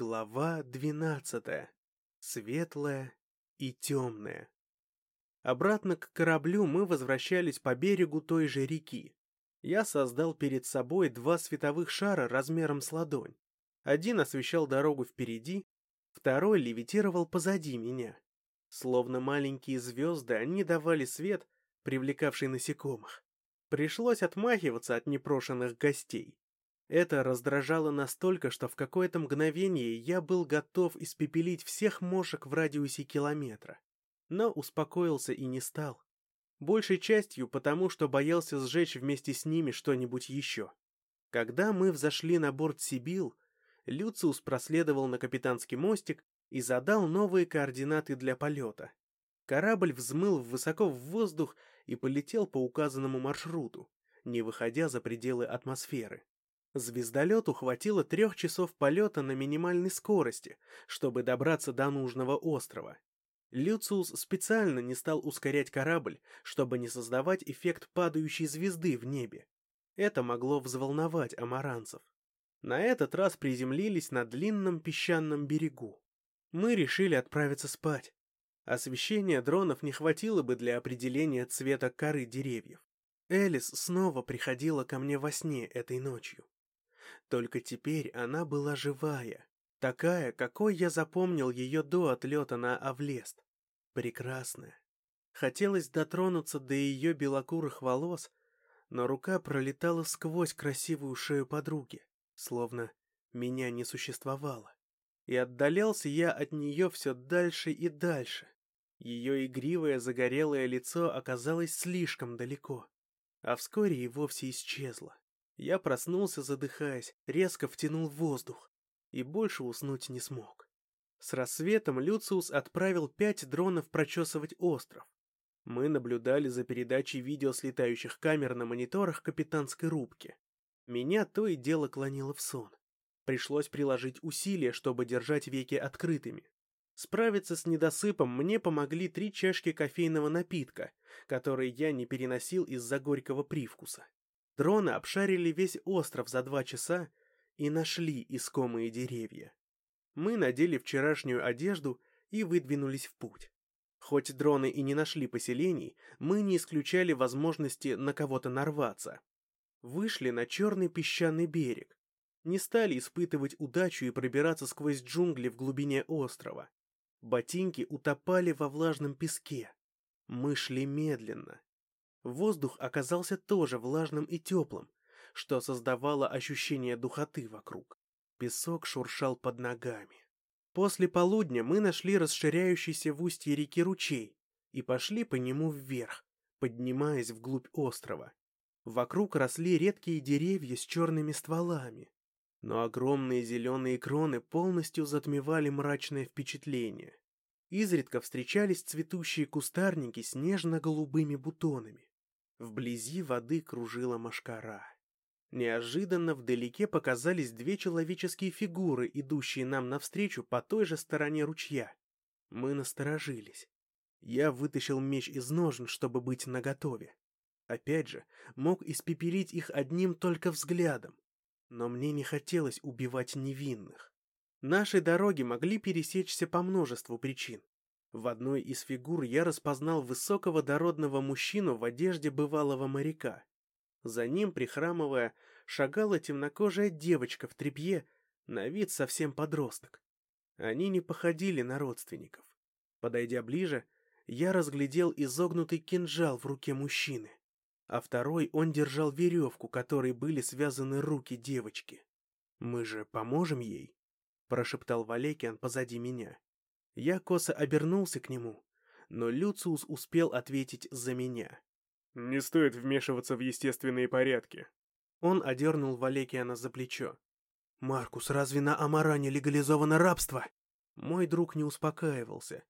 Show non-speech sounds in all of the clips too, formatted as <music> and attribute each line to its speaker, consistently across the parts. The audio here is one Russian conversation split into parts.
Speaker 1: Глава двенадцатая. Светлая и темная. Обратно к кораблю мы возвращались по берегу той же реки. Я создал перед собой два световых шара размером с ладонь. Один освещал дорогу впереди, второй левитировал позади меня. Словно маленькие звезды, они давали свет, привлекавший насекомых. Пришлось отмахиваться от непрошенных гостей. Это раздражало настолько, что в какое-то мгновение я был готов испепелить всех мошек в радиусе километра. Но успокоился и не стал. Большей частью потому, что боялся сжечь вместе с ними что-нибудь еще. Когда мы взошли на борт Сибил, Люциус проследовал на капитанский мостик и задал новые координаты для полета. Корабль взмыл высоко в воздух и полетел по указанному маршруту, не выходя за пределы атмосферы. Звездолету хватило трех часов полета на минимальной скорости, чтобы добраться до нужного острова. Люциус специально не стал ускорять корабль, чтобы не создавать эффект падающей звезды в небе. Это могло взволновать амаранцев. На этот раз приземлились на длинном песчаном берегу. Мы решили отправиться спать. Освещения дронов не хватило бы для определения цвета коры деревьев. Элис снова приходила ко мне во сне этой ночью. Только теперь она была живая, такая, какой я запомнил ее до отлета на Авлест. Прекрасная. Хотелось дотронуться до ее белокурых волос, но рука пролетала сквозь красивую шею подруги, словно меня не существовало. И отдалялся я от нее все дальше и дальше. Ее игривое загорелое лицо оказалось слишком далеко, а вскоре и вовсе исчезло. Я проснулся, задыхаясь, резко втянул воздух и больше уснуть не смог. С рассветом Люциус отправил пять дронов прочесывать остров. Мы наблюдали за передачей видео с летающих камер на мониторах капитанской рубки. Меня то и дело клонило в сон. Пришлось приложить усилия, чтобы держать веки открытыми. Справиться с недосыпом мне помогли три чашки кофейного напитка, которые я не переносил из-за горького привкуса. Дроны обшарили весь остров за два часа и нашли искомые деревья. Мы надели вчерашнюю одежду и выдвинулись в путь. Хоть дроны и не нашли поселений, мы не исключали возможности на кого-то нарваться. Вышли на черный песчаный берег. Не стали испытывать удачу и пробираться сквозь джунгли в глубине острова. Ботинки утопали во влажном песке. Мы шли медленно, Воздух оказался тоже влажным и теплым, что создавало ощущение духоты вокруг. Песок шуршал под ногами. После полудня мы нашли расширяющийся в устье реки ручей и пошли по нему вверх, поднимаясь вглубь острова. Вокруг росли редкие деревья с черными стволами, но огромные зеленые кроны полностью затмевали мрачное впечатление. Изредка встречались цветущие кустарники с нежно-голубыми бутонами. Вблизи воды кружила машкара. Неожиданно вдалеке показались две человеческие фигуры, идущие нам навстречу по той же стороне ручья. Мы насторожились. Я вытащил меч из ножен, чтобы быть наготове. Опять же, мог испепелить их одним только взглядом. Но мне не хотелось убивать невинных. Наши дороги могли пересечься по множеству причин. В одной из фигур я распознал высокого дородного мужчину в одежде бывалого моряка. За ним, прихрамывая, шагала темнокожая девочка в тряпье, на вид совсем подросток. Они не походили на родственников. Подойдя ближе, я разглядел изогнутый кинжал в руке мужчины, а второй он держал веревку, которой были связаны руки девочки. «Мы же поможем ей?» – прошептал Валекиан позади меня. Я косо обернулся к нему, но Люциус успел ответить за меня.
Speaker 2: «Не стоит вмешиваться в естественные порядки».
Speaker 1: Он одернул Валекиана за плечо. «Маркус, разве на Амаране легализовано рабство?» Мой друг не успокаивался.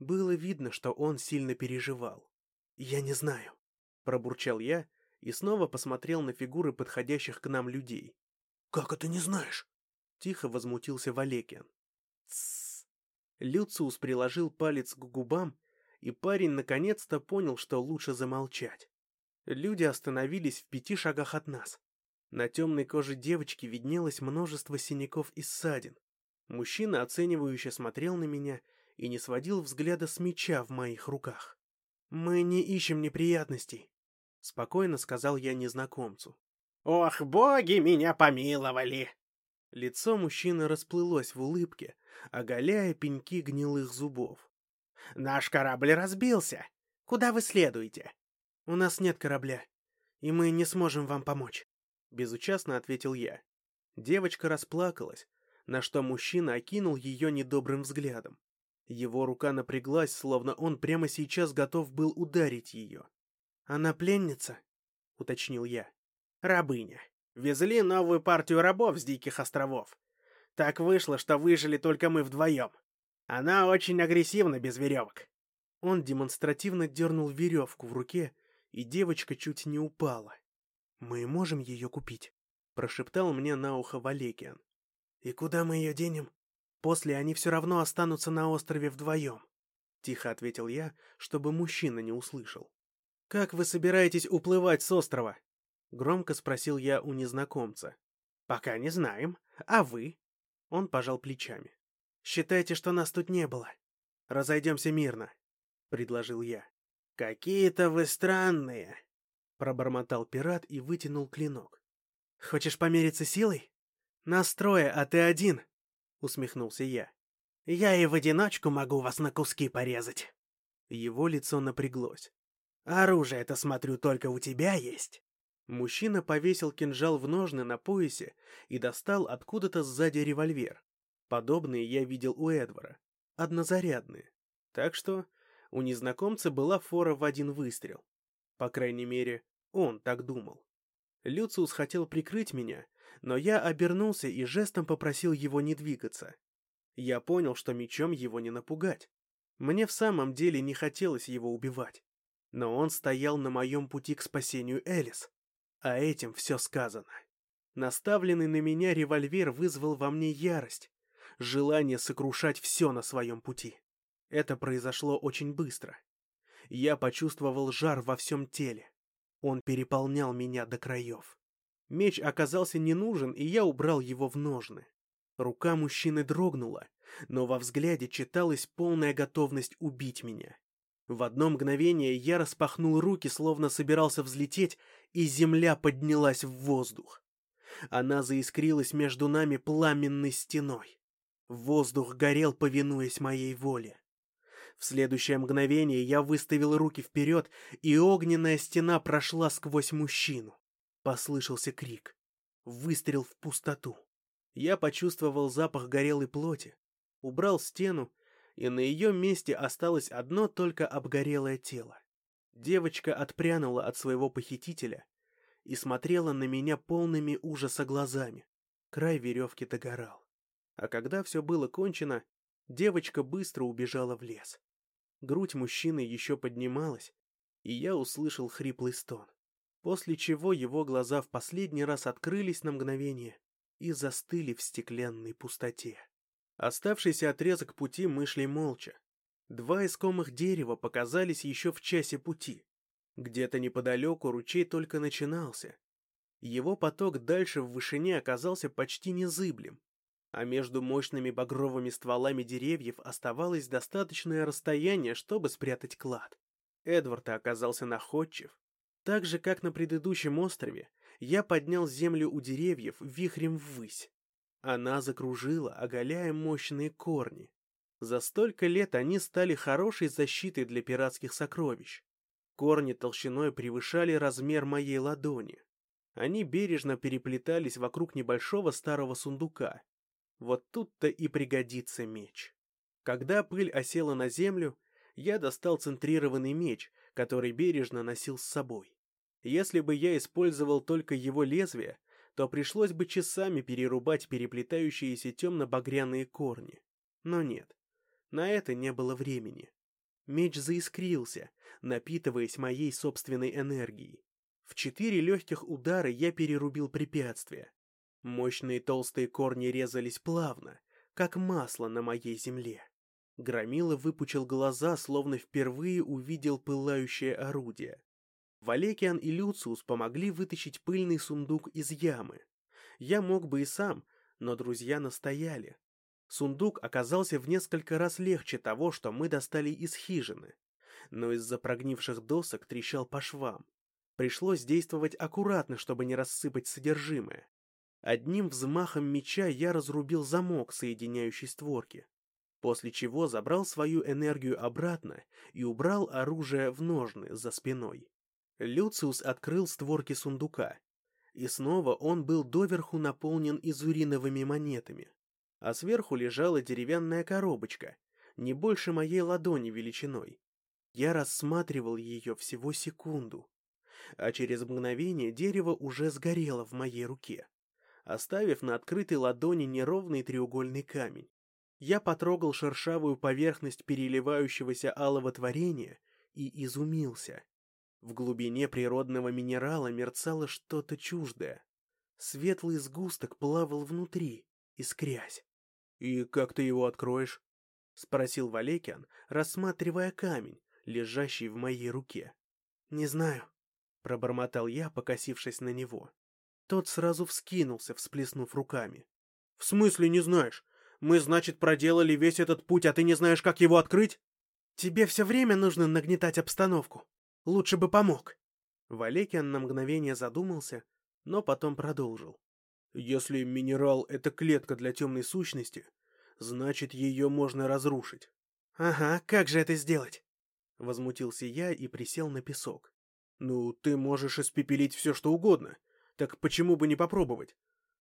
Speaker 1: Было видно, что он сильно переживал. «Я не знаю», — пробурчал я и снова посмотрел на фигуры подходящих к нам людей. «Как это не знаешь?» — тихо возмутился Валекиан. «Тссс!» Люциус приложил палец к губам, и парень наконец-то понял, что лучше замолчать. Люди остановились в пяти шагах от нас. На темной коже девочки виднелось множество синяков и ссадин. Мужчина оценивающе смотрел на меня и не сводил взгляда с меча в моих руках. «Мы не ищем неприятностей», — спокойно сказал я незнакомцу.
Speaker 3: «Ох, боги меня помиловали!»
Speaker 1: Лицо мужчины расплылось в улыбке, оголяя пеньки гнилых зубов.
Speaker 3: «Наш корабль разбился. Куда вы следуете?»
Speaker 1: «У нас нет корабля, и мы не сможем вам помочь», — безучастно ответил я. Девочка расплакалась, на что мужчина окинул ее недобрым взглядом. Его рука напряглась, словно он прямо сейчас готов был ударить ее. «Она пленница?» — уточнил я.
Speaker 3: «Рабыня. Везли новую партию рабов с Диких островов. Так вышло, что выжили только мы вдвоем. Она очень агрессивна без веревок».
Speaker 1: Он демонстративно дернул веревку в руке, и девочка чуть не упала. «Мы можем ее купить?» — прошептал мне на ухо Валекиан. «И куда мы ее денем? После они все равно останутся на острове вдвоем», — тихо ответил я, чтобы мужчина не услышал. «Как вы собираетесь уплывать с острова?» — громко спросил я у незнакомца.
Speaker 3: «Пока не знаем. А вы?»
Speaker 1: Он пожал плечами. «Считайте, что нас тут не было. Разойдемся мирно», — предложил я.
Speaker 3: «Какие-то вы странные», —
Speaker 1: пробормотал пират и вытянул клинок. «Хочешь помериться силой?» «Нас трое, а ты один!» — усмехнулся я.
Speaker 3: «Я и в одиночку могу вас на куски порезать!»
Speaker 1: Его лицо напряглось.
Speaker 3: «Оружие-то, смотрю, только у тебя есть!»
Speaker 1: Мужчина повесил кинжал в ножны на поясе и достал откуда-то сзади револьвер. Подобные я видел у Эдвара. Однозарядные. Так что у незнакомца была фора в один выстрел. По крайней мере, он так думал. Люциус хотел прикрыть меня, но я обернулся и жестом попросил его не двигаться. Я понял, что мечом его не напугать. Мне в самом деле не хотелось его убивать. Но он стоял на моем пути к спасению Элис. А этим все сказано. Наставленный на меня револьвер вызвал во мне ярость, желание сокрушать все на своем пути. Это произошло очень быстро. Я почувствовал жар во всем теле. Он переполнял меня до краев. Меч оказался не нужен, и я убрал его в ножны. Рука мужчины дрогнула, но во взгляде читалась полная готовность убить меня. В одно мгновение я распахнул руки, словно собирался взлететь, и земля поднялась в воздух. Она заискрилась между нами пламенной стеной. Воздух горел, повинуясь моей воле. В следующее мгновение я выставил руки вперед, и огненная стена прошла сквозь мужчину. Послышался крик. Выстрел в пустоту. Я почувствовал запах горелой плоти, убрал стену, и на ее месте осталось одно только обгорелое тело. Девочка отпрянула от своего похитителя и смотрела на меня полными ужаса глазами. Край веревки догорал. А когда все было кончено, девочка быстро убежала в лес. Грудь мужчины еще поднималась, и я услышал хриплый стон после чего его глаза в последний раз открылись на мгновение и застыли в стеклянной пустоте. Оставшийся отрезок пути мы шли молча. Два искомых дерева показались еще в часе пути. Где-то неподалеку ручей только начинался. Его поток дальше в вышине оказался почти незыблем, а между мощными багровыми стволами деревьев оставалось достаточное расстояние, чтобы спрятать клад. Эдвард оказался находчив так же, как на предыдущем острове, я поднял землю у деревьев вихрем ввысь. Она закружила, оголяя мощные корни. За столько лет они стали хорошей защитой для пиратских сокровищ. Корни толщиной превышали размер моей ладони. Они бережно переплетались вокруг небольшого старого сундука. Вот тут-то и пригодится меч. Когда пыль осела на землю, я достал центрированный меч, который бережно носил с собой. Если бы я использовал только его лезвие, то пришлось бы часами перерубать переплетающиеся темно-багряные корни. Но нет, на это не было времени. Меч заискрился, напитываясь моей собственной энергией. В четыре легких удара я перерубил препятствия. Мощные толстые корни резались плавно, как масло на моей земле. Громила выпучил глаза, словно впервые увидел пылающее орудие. Валекиан и Люциус помогли вытащить пыльный сундук из ямы. Я мог бы и сам, но друзья настояли. Сундук оказался в несколько раз легче того, что мы достали из хижины, но из-за прогнивших досок трещал по швам. Пришлось действовать аккуратно, чтобы не рассыпать содержимое. Одним взмахом меча я разрубил замок, соединяющий створки, после чего забрал свою энергию обратно и убрал оружие в ножны за спиной. Люциус открыл створки сундука, и снова он был доверху наполнен изуриновыми монетами а сверху лежала деревянная коробочка, не больше моей ладони величиной. Я рассматривал ее всего секунду, а через мгновение дерево уже сгорело в моей руке, оставив на открытой ладони неровный треугольный камень. Я потрогал шершавую поверхность переливающегося алого творения и изумился. В глубине природного минерала мерцало что-то чуждое. Светлый сгусток плавал внутри, искрясь. «И как ты его откроешь?» — спросил Валекиан, рассматривая камень, лежащий в моей руке. «Не знаю», — пробормотал я, покосившись на него. Тот сразу вскинулся, всплеснув руками. «В смысле не знаешь? Мы, значит, проделали весь этот путь, а ты не знаешь, как его открыть?» «Тебе все время нужно нагнетать обстановку. Лучше бы помог». Валекиан на мгновение задумался, но потом продолжил. Если минерал — это клетка для темной сущности, значит, ее можно разрушить. «Ага, как же это сделать?» Возмутился я и присел на песок. «Ну, ты можешь испепелить все, что угодно. Так почему бы не попробовать?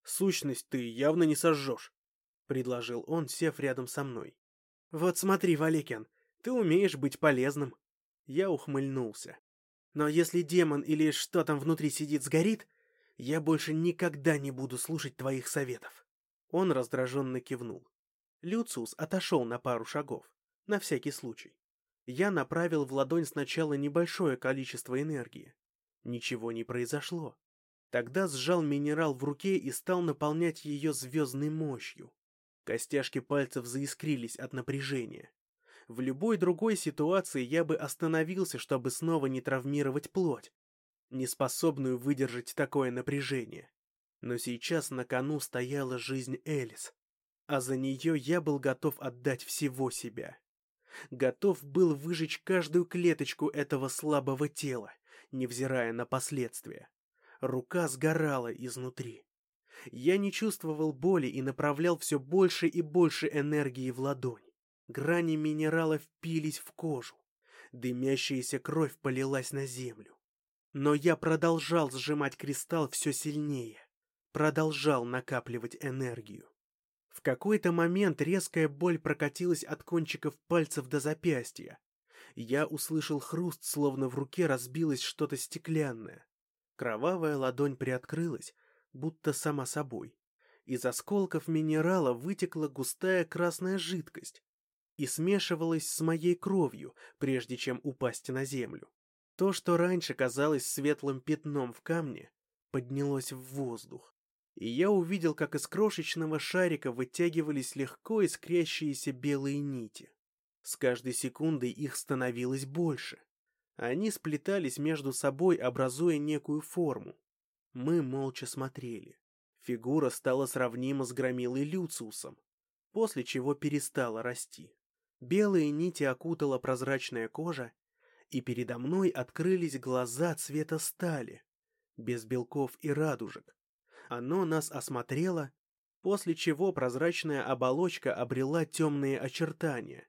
Speaker 1: Сущность ты явно не сожжешь», — предложил он, сев рядом со мной. «Вот смотри, Валекиан, ты умеешь быть полезным». Я ухмыльнулся. «Но если демон или что там внутри сидит сгорит, я больше никогда не буду слушать твоих советов. Он раздраженно кивнул. Люциус отошел на пару шагов, на всякий случай. Я направил в ладонь сначала небольшое количество энергии. Ничего не произошло. Тогда сжал минерал в руке и стал наполнять ее звездной мощью. Костяшки пальцев заискрились от напряжения. В любой другой ситуации я бы остановился, чтобы снова не травмировать плоть неспособную выдержать такое напряжение. Но сейчас на кону стояла жизнь Элис, а за нее я был готов отдать всего себя. Готов был выжечь каждую клеточку этого слабого тела, невзирая на последствия. Рука сгорала изнутри. Я не чувствовал боли и направлял все больше и больше энергии в ладонь. Грани минерала впились в кожу. Дымящаяся кровь полилась на землю. Но я продолжал сжимать кристалл все сильнее, продолжал накапливать энергию. В какой-то момент резкая боль прокатилась от кончиков пальцев до запястья. Я услышал хруст, словно в руке разбилось что-то стеклянное. Кровавая ладонь приоткрылась, будто сама собой. Из осколков минерала вытекла густая красная жидкость и смешивалась с моей кровью, прежде чем упасть на землю. То, что раньше казалось светлым пятном в камне, поднялось в воздух. И я увидел, как из крошечного шарика вытягивались легко искрящиеся белые нити. С каждой секундой их становилось больше. Они сплетались между собой, образуя некую форму. Мы молча смотрели. Фигура стала сравнима с громилой Люциусом, после чего перестала расти. Белые нити окутала прозрачная кожа, и передо мной открылись глаза цвета стали, без белков и радужек. Оно нас осмотрело, после чего прозрачная оболочка обрела темные очертания.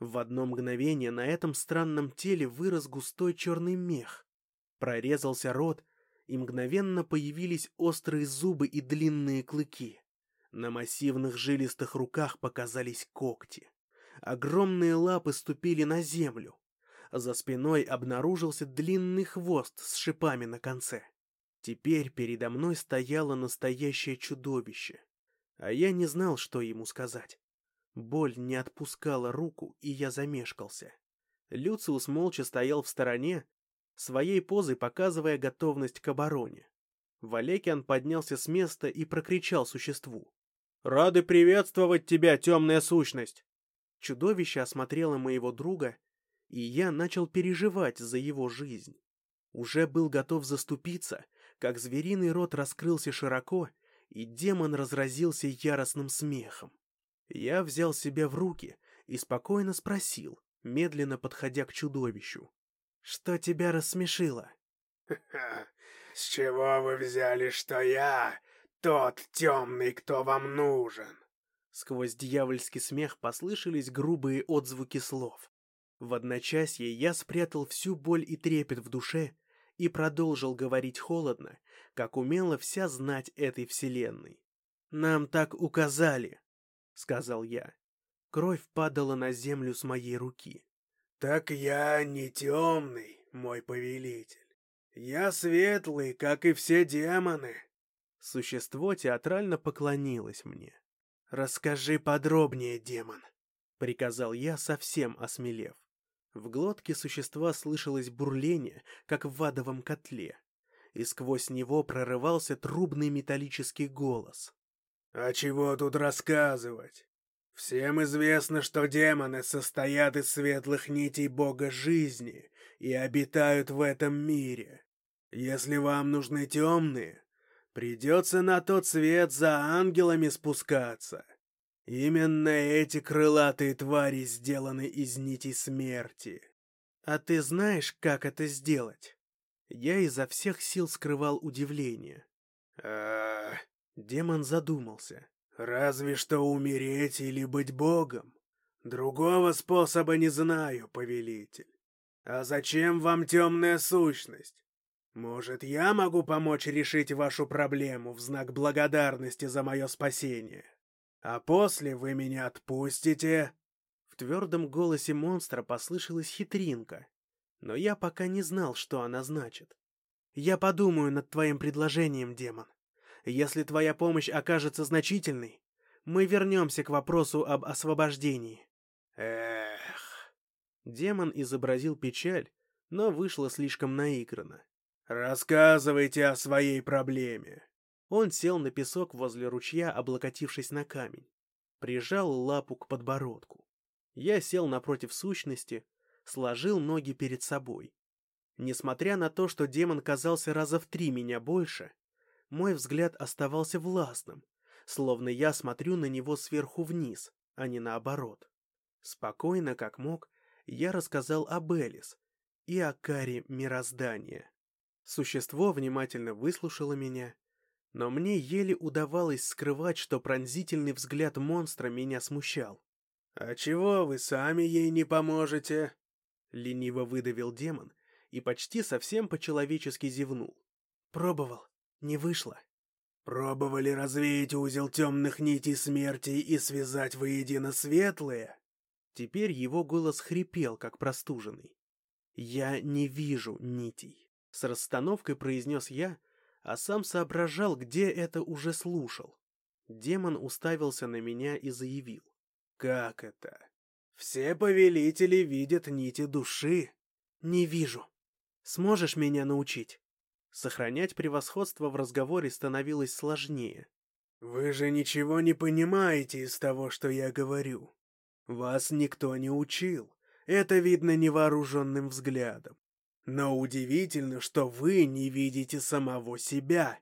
Speaker 1: В одно мгновение на этом странном теле вырос густой черный мех. Прорезался рот, и мгновенно появились острые зубы и длинные клыки. На массивных жилистых руках показались когти. Огромные лапы ступили на землю. За спиной обнаружился длинный хвост с шипами на конце. Теперь передо мной стояло настоящее чудовище. А я не знал, что ему сказать. Боль не отпускала руку, и я замешкался. Люциус молча стоял в стороне, своей позой показывая готовность к обороне. Валекиан поднялся с места и прокричал существу. «Рады приветствовать тебя, темная сущность!» Чудовище осмотрело моего друга и я начал переживать за его жизнь. Уже был готов заступиться, как звериный рот раскрылся широко, и демон разразился яростным смехом. Я взял себя в руки и спокойно спросил, медленно подходя к чудовищу. «Что тебя рассмешило?» <laughs>
Speaker 3: «С чего вы взяли, что я тот темный, кто вам нужен?»
Speaker 1: Сквозь дьявольский смех послышались грубые отзвуки слов. В одночасье я спрятал всю боль и трепет в душе и продолжил говорить холодно, как умела вся знать этой вселенной. «Нам так указали», — сказал я. Кровь падала на землю с моей руки.
Speaker 3: «Так я не темный, мой повелитель. Я светлый, как и все демоны».
Speaker 1: Существо театрально поклонилось мне. «Расскажи подробнее, демон», — приказал я, совсем осмелев. В глотке существа слышалось бурление, как в адовом котле, и сквозь него прорывался трубный металлический голос.
Speaker 3: «А чего тут рассказывать? Всем известно, что демоны состоят из светлых нитей бога жизни и обитают в этом мире. Если вам нужны темные, придется на тот свет за ангелами спускаться. Именно эти крылатые твари сделаны из нитей смерти.
Speaker 1: А ты знаешь, как это сделать? Я изо всех сил скрывал удивление.
Speaker 3: А,
Speaker 1: Демон задумался.
Speaker 3: Разве что умереть или быть богом. Другого способа не знаю, повелитель. А зачем вам темная сущность? Может, я могу помочь решить вашу проблему в знак благодарности за мое спасение? А после вы меня отпустите?»
Speaker 1: В твердом голосе монстра послышалась хитринка, но я пока не знал, что она значит. «Я подумаю над твоим предложением, демон. Если твоя помощь окажется значительной, мы вернемся к вопросу об освобождении.
Speaker 3: Эх.
Speaker 1: Демон изобразил печаль, но вышло слишком наигранно.
Speaker 3: Рассказывайте о своей проблеме.
Speaker 1: Он сел на песок возле ручья, облокотившись на камень. Прижал лапу к подбородку. Я сел напротив сущности, сложил ноги перед собой. Несмотря на то, что демон казался раза в три меня больше, мой взгляд оставался властным, словно я смотрю на него сверху вниз, а не наоборот. Спокойно, как мог, я рассказал об Элис и о каре мироздания. Существо внимательно выслушало меня, но мне еле удавалось скрывать, что пронзительный взгляд монстра меня смущал.
Speaker 3: «А чего вы сами ей не поможете?»
Speaker 1: Лениво выдавил демон и почти совсем по-человечески зевнул. «Пробовал. Не вышло.
Speaker 3: Пробовали развеять узел темных нитей смерти и связать воедино светлые?
Speaker 1: Теперь его голос хрипел, как простуженный. «Я не вижу нитей», — с расстановкой произнес я, а сам соображал, где это уже слушал. Демон уставился на меня и заявил.
Speaker 3: «Как это? Все повелители видят нити души?»
Speaker 1: «Не вижу. Сможешь меня научить?» Сохранять превосходство в разговоре становилось сложнее.
Speaker 3: «Вы же ничего не понимаете из того, что я говорю. Вас никто не учил. Это видно невооруженным взглядом. Но удивительно, что вы не видите самого себя.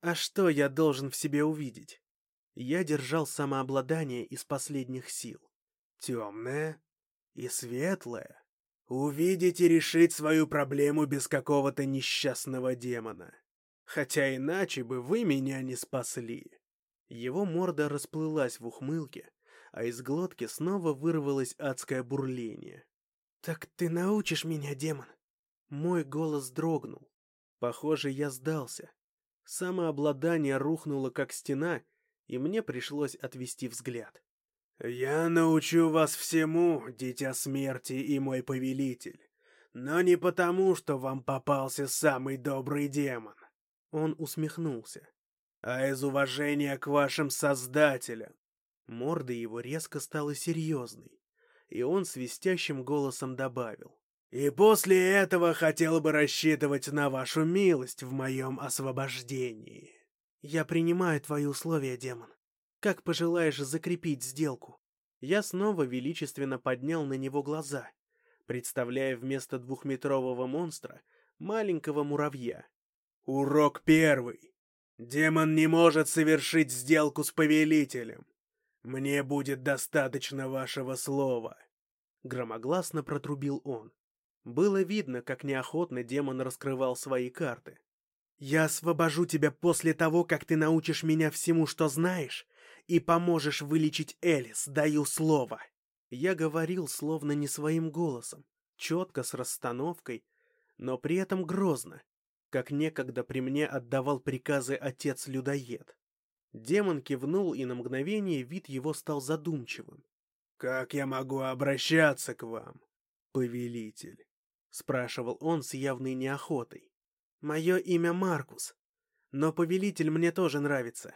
Speaker 1: А что я должен в себе увидеть? Я держал самообладание из последних сил.
Speaker 3: Темное и светлое. Увидеть и решить свою проблему без какого-то несчастного демона. Хотя иначе бы вы меня не спасли.
Speaker 1: Его морда расплылась в ухмылке, а из глотки снова вырвалось адское бурление. «Так ты научишь меня, демон?» Мой голос дрогнул. Похоже, я сдался. Самообладание рухнуло, как стена, и мне пришлось отвести взгляд.
Speaker 3: «Я научу вас всему, дитя смерти и мой повелитель, но не потому, что вам попался самый добрый демон».
Speaker 1: Он усмехнулся.
Speaker 3: «А из уважения к вашим создателям».
Speaker 1: Морда его резко стала серьезной, и он свистящим голосом добавил.
Speaker 3: «И после этого хотел бы рассчитывать на вашу милость в моем освобождении».
Speaker 1: «Я принимаю твои условия, демон. Как пожелаешь закрепить сделку? Я снова величественно поднял на него глаза, представляя вместо двухметрового монстра маленького муравья.
Speaker 3: Урок первый. Демон не может совершить сделку с повелителем. Мне будет достаточно вашего слова.
Speaker 1: Громогласно протрубил он. Было видно, как неохотно демон раскрывал свои карты. «Я освобожу тебя после того, как ты научишь меня всему, что знаешь, и поможешь вылечить Элис, даю слово!» Я говорил словно не своим голосом, четко, с расстановкой, но при этом грозно, как некогда при мне отдавал приказы отец-людоед. Демон кивнул, и на мгновение вид его стал задумчивым.
Speaker 3: «Как я могу обращаться к вам, повелитель?»
Speaker 1: — спрашивал он с явной неохотой. «Мое имя Маркус, но повелитель мне тоже нравится».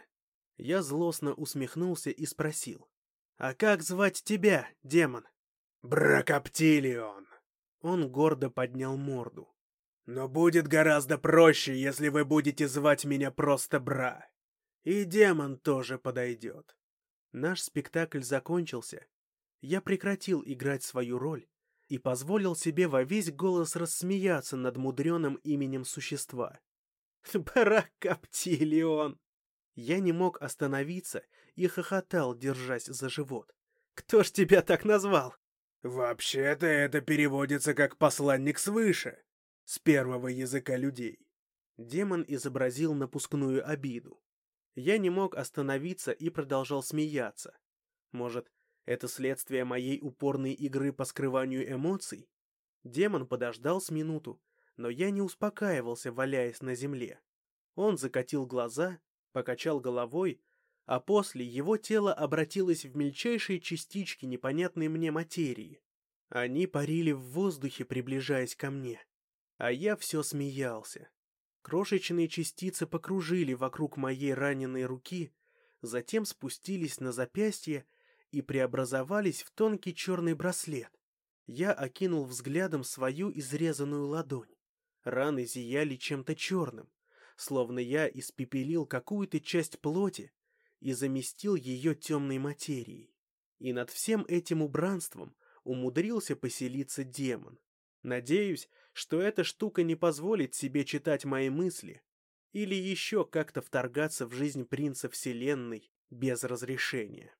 Speaker 1: Я злостно усмехнулся и спросил. «А как звать тебя, демон?»
Speaker 3: «Бракоптилион!»
Speaker 1: Он гордо поднял морду.
Speaker 3: «Но будет гораздо проще, если вы будете звать меня просто Бра. И демон тоже подойдет».
Speaker 1: Наш спектакль закончился. Я прекратил играть свою роль и позволил себе во весь голос рассмеяться над мудреным именем существа. <laughs> «Бракоптилион!» Я не мог остановиться и хохотал, держась за живот. «Кто ж тебя так назвал?»
Speaker 3: «Вообще-то это переводится как «посланник свыше», с первого языка людей».
Speaker 1: Демон изобразил напускную обиду. Я не мог остановиться и продолжал смеяться. Может, это следствие моей упорной игры по скрыванию эмоций? Демон подождал с минуту, но я не успокаивался, валяясь на земле. Он закатил глаза, покачал головой, а после его тело обратилось в мельчайшие частички непонятной мне материи. Они парили в воздухе, приближаясь ко мне. А я все смеялся. Крошечные частицы покружили вокруг моей раненой руки, затем спустились на запястье и преобразовались в тонкий черный браслет. Я окинул взглядом свою изрезанную ладонь. Раны зияли чем-то черным, словно я испепелил какую-то часть плоти и заместил ее темной материей. И над всем этим убранством умудрился поселиться демон. Надеюсь, что эта штука не позволит себе читать мои мысли или еще как-то вторгаться в жизнь принца Вселенной без разрешения.